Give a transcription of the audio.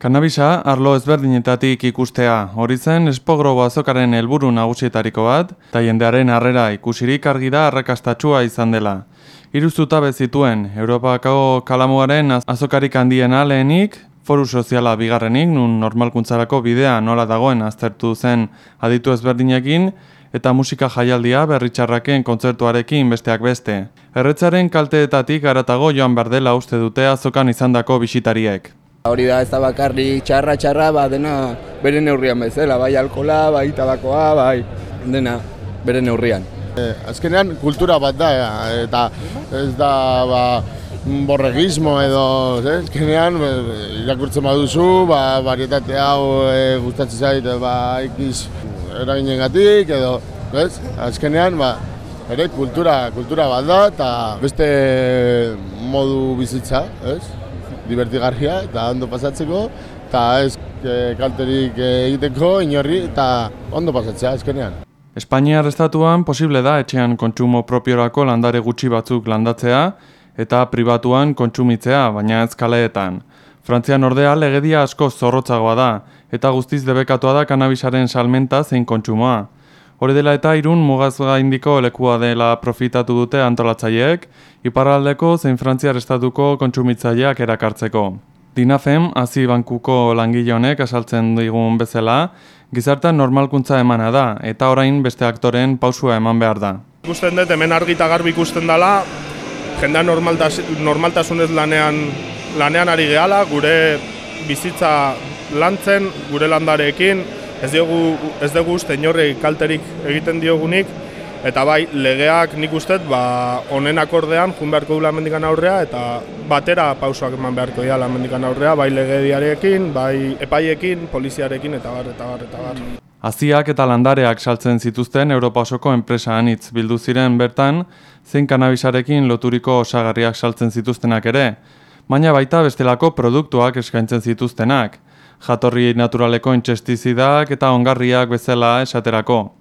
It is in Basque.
Kannabisa arlo ezberdinetatik ikustea, hori zen espogrobo azokaren helburu nagusietariko bat, eta jendearen harrera ikusirik argi da arrakastatxua izan dela. Iruztuta bezituen, Europako kalamuaren azokarik handiena lehenik, foru soziala bigarrenik, nun normalkuntzarako bidea nola dagoen aztertu zen aditu ezberdinekin, eta musika jaialdia berritxarraken kontzertuarekin besteak beste. Erretzaren kalteetatik garatago joan berdela uste dute azokan izandako bisitariek. Hori da ez da bakarri txarra txarra, ba, dena bere neurrian bezala, bai alkola, bai tabakoa, bai dena bere neurrian. E, azkenean kultura bat da, eta ez da ba, borregismo edo, ez? azkenean irakurtzen baduzu, ba, varietate hau e, gustatzen zait, ba, ikiz eraginen gatik, edo, ez? azkenean, ba, ere kultura, kultura bat da, eta beste modu bizitza, ez? Divertigarria eta ondo pasatzeko eta ez e, kalterik egiteko inorri eta ondo pasatzea ezkenean. Espainiar estatuan posible da etxean kontsumo propiorako landare gutxi batzuk landatzea eta pribatuan kontsumitzea, baina ez kaleetan. Frantzian ordea legedia asko zorrotzagoa da eta guztiz debekatua da kanabisaren salmenta zein kontsumoa. Hori dela eta irun mugaz gaindiko lekua dela profitatu dute antolatzaileek, iparraldeko zein frantziar estatuko kontsumitzaileak erakartzeko. Dinafem, hazi bankuko langile honek asaltzen digun bezala, gizartan normalkuntza emana da, eta orain beste aktoren pausua eman behar da. Ikusten dut, hemen argita garbi ikusten dela, jendea normaltas, normaltasunez lanean, lanean ari gehala, gure bizitza lantzen, gure landarekin, ez diogu ez dugu uste inorri kalterik egiten diogunik eta bai legeak nik ustez ba honen akordean jun beharko dula mendikan aurrea eta batera pausoak eman beharko dira mendikan aurrea bai legediarekin bai epaiekin poliziarekin eta bar eta bar eta bar. Aziak eta landareak saltzen zituzten Europa osoko enpresa anitz bildu ziren bertan, zein kanabisarekin loturiko osagarriak saltzen zituztenak ere, baina baita bestelako produktuak eskaintzen zituztenak jatorri naturaleko intxestizidak eta ongarriak bezala esaterako.